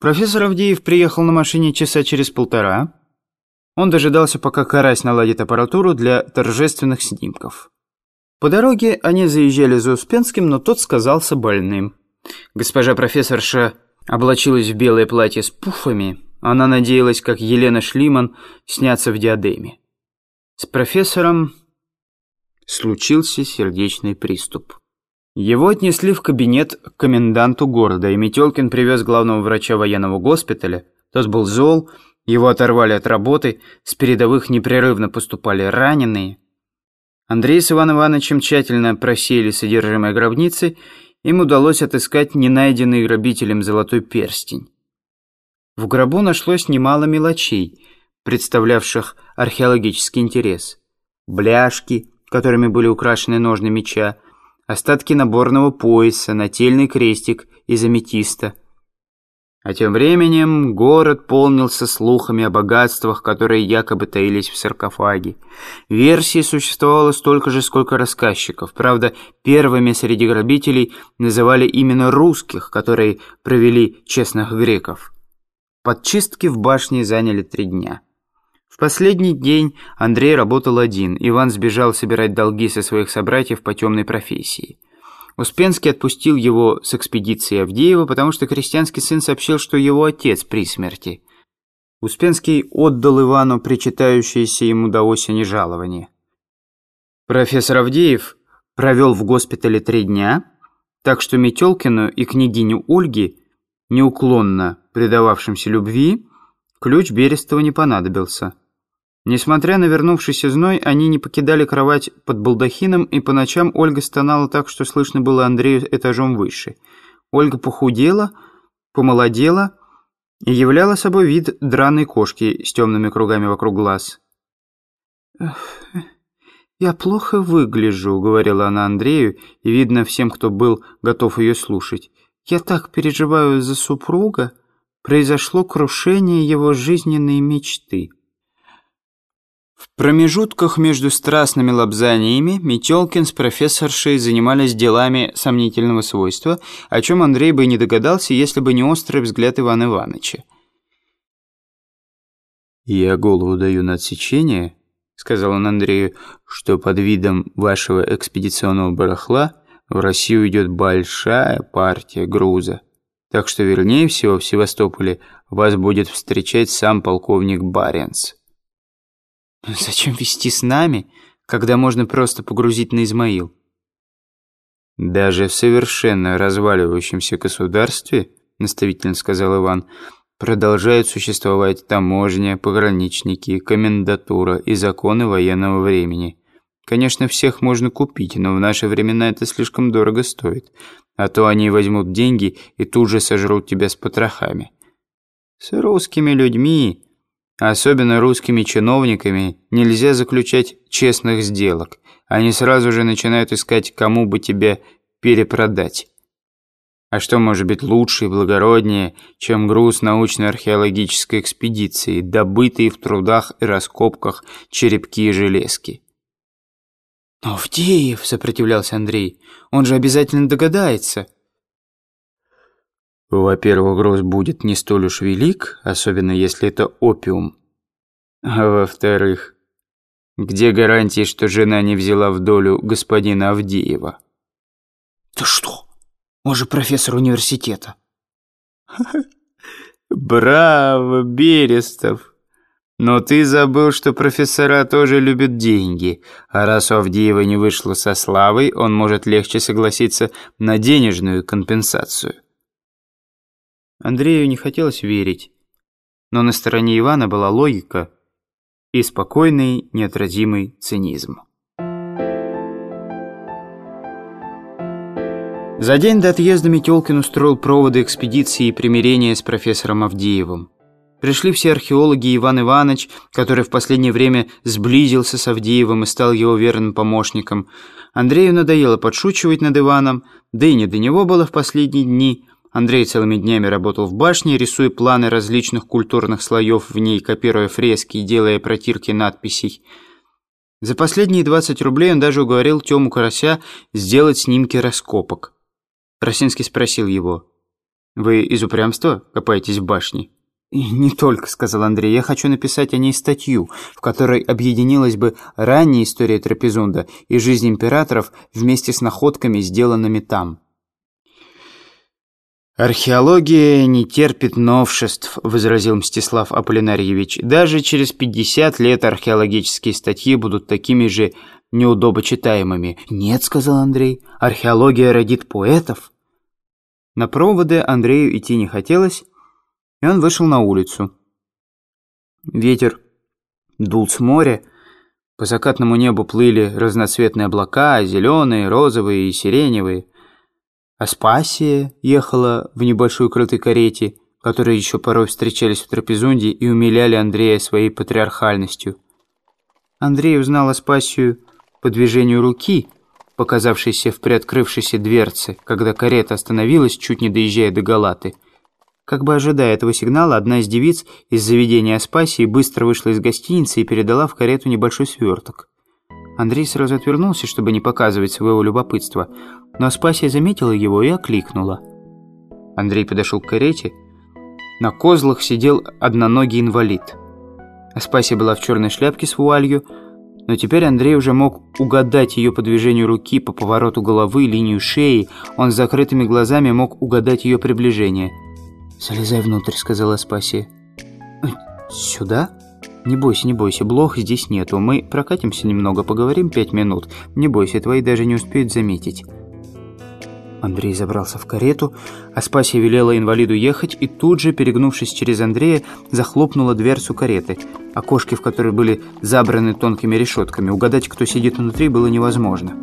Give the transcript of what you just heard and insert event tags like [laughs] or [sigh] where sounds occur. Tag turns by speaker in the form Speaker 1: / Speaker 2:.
Speaker 1: Профессор Авдеев приехал на машине часа через полтора. Он дожидался, пока Карась наладит аппаратуру для торжественных снимков. По дороге они заезжали за Успенским, но тот сказался больным. Госпожа профессорша облачилась в белое платье с пуфами. Она надеялась, как Елена Шлиман, сняться в диадеме. С профессором случился сердечный приступ. Его отнесли в кабинет к коменданту города, и Метелкин привез главного врача военного госпиталя. Тот был зол, его оторвали от работы, с передовых непрерывно поступали раненые. Андрей с Иваном Ивановичем тщательно просеяли содержимое гробницы, им удалось отыскать ненайденный грабителем золотой перстень. В гробу нашлось немало мелочей, представлявших археологический интерес. Бляшки, которыми были украшены ножны меча, остатки наборного пояса, нательный крестик из аметиста. А тем временем город полнился слухами о богатствах, которые якобы таились в саркофаге. Версий существовало столько же, сколько рассказчиков. Правда, первыми среди грабителей называли именно русских, которые провели честных греков. Подчистки в башне заняли три дня. В последний день Андрей работал один, Иван сбежал собирать долги со своих собратьев по темной профессии. Успенский отпустил его с экспедиции Авдеева, потому что крестьянский сын сообщил, что его отец при смерти. Успенский отдал Ивану причитающееся ему до осени жалование. Профессор Авдеев провел в госпитале три дня, так что Метелкину и княгиню Ольги, неуклонно предававшимся любви, ключ Берестова не понадобился. Несмотря на вернувшийся зной, они не покидали кровать под балдахином, и по ночам Ольга стонала так, что слышно было Андрею этажом выше. Ольга похудела, помолодела и являла собой вид драной кошки с темными кругами вокруг глаз. «Я плохо выгляжу», — говорила она Андрею, и видно всем, кто был готов ее слушать. «Я так переживаю за супруга. Произошло крушение его жизненной мечты». В промежутках между страстными лобзаниями Метелкин с профессоршей занимались делами сомнительного свойства, о чем Андрей бы не догадался, если бы не острый взгляд Ивана Ивановича. «Я голову даю на отсечение», — сказал он Андрею, «что под видом вашего экспедиционного барахла в Россию идет большая партия груза. Так что, вернее всего, в Севастополе вас будет встречать сам полковник Баренц». Зачем вести с нами, когда можно просто погрузить на Измаил? Даже в совершенно разваливающемся государстве, наставительно сказал Иван, продолжают существовать таможня, пограничники, комендатура и законы военного времени. Конечно, всех можно купить, но в наши времена это слишком дорого стоит. А то они возьмут деньги и тут же сожрут тебя с потрохами. С русскими людьми Особенно русскими чиновниками нельзя заключать честных сделок. Они сразу же начинают искать, кому бы тебя перепродать. А что может быть лучше и благороднее, чем груз научно-археологической экспедиции, добытые в трудах и раскопках черепки и железки? «Но Авдеев!» — сопротивлялся Андрей. «Он же обязательно догадается!» Во-первых, груз будет не столь уж велик, особенно если это опиум. А во-вторых, где гарантии, что жена не взяла в долю господина Авдеева? Ты что? Он же профессор университета. [laughs] Браво, Берестов. Но ты забыл, что профессора тоже любят деньги, а раз у Авдеева не вышло со славой, он может легче согласиться на денежную компенсацию. Андрею не хотелось верить, но на стороне Ивана была логика и спокойный, неотразимый цинизм. За день до отъезда Метелкин устроил проводы экспедиции и примирения с профессором Авдеевым. Пришли все археологи Иван Иванович, который в последнее время сблизился с Авдеевым и стал его верным помощником. Андрею надоело подшучивать над Иваном, да и не до него было в последние дни – Андрей целыми днями работал в башне, рисуя планы различных культурных слоев в ней, копируя фрески и делая протирки надписей. За последние 20 рублей он даже уговорил Тему Карася сделать снимки раскопок. Росинский спросил его, Вы из упрямства копаетесь в башне? «И не только», — сказал Андрей. «Я хочу написать о ней статью, в которой объединилась бы ранняя история Трапезунда и жизнь императоров вместе с находками, сделанными там». «Археология не терпит новшеств», — возразил Мстислав Аполлинарьевич. «Даже через 50 лет археологические статьи будут такими же неудобочитаемыми». «Нет», — сказал Андрей, — «археология родит поэтов». На проводы Андрею идти не хотелось, и он вышел на улицу. Ветер дул с моря, по закатному небу плыли разноцветные облака, зеленые, розовые и сиреневые. Аспасия ехала в небольшой крытой карете, которые еще порой встречались в Трапезунде и умиляли Андрея своей патриархальностью. Андрей узнал Аспасию по движению руки, показавшейся в приоткрывшейся дверце, когда карета остановилась, чуть не доезжая до Галаты – как бы ожидая этого сигнала, одна из девиц из заведения Аспасии быстро вышла из гостиницы и передала в карету небольшой сверток. Андрей сразу отвернулся, чтобы не показывать своего любопытства, но Аспасия заметила его и окликнула. Андрей подошел к карете. На козлах сидел одноногий инвалид. Аспасия была в черной шляпке с вуалью, но теперь Андрей уже мог угадать ее по движению руки, по повороту головы, линию шеи. Он с закрытыми глазами мог угадать ее приближение – «Залезай внутрь», — сказала Спаси. «Сюда?» «Не бойся, не бойся, блох здесь нету. Мы прокатимся немного, поговорим пять минут. Не бойся, твои даже не успеют заметить». Андрей забрался в карету, а Спасия велела инвалиду ехать и тут же, перегнувшись через Андрея, захлопнула дверцу кареты. Окошки, в которой были забраны тонкими решетками. Угадать, кто сидит внутри, было невозможно.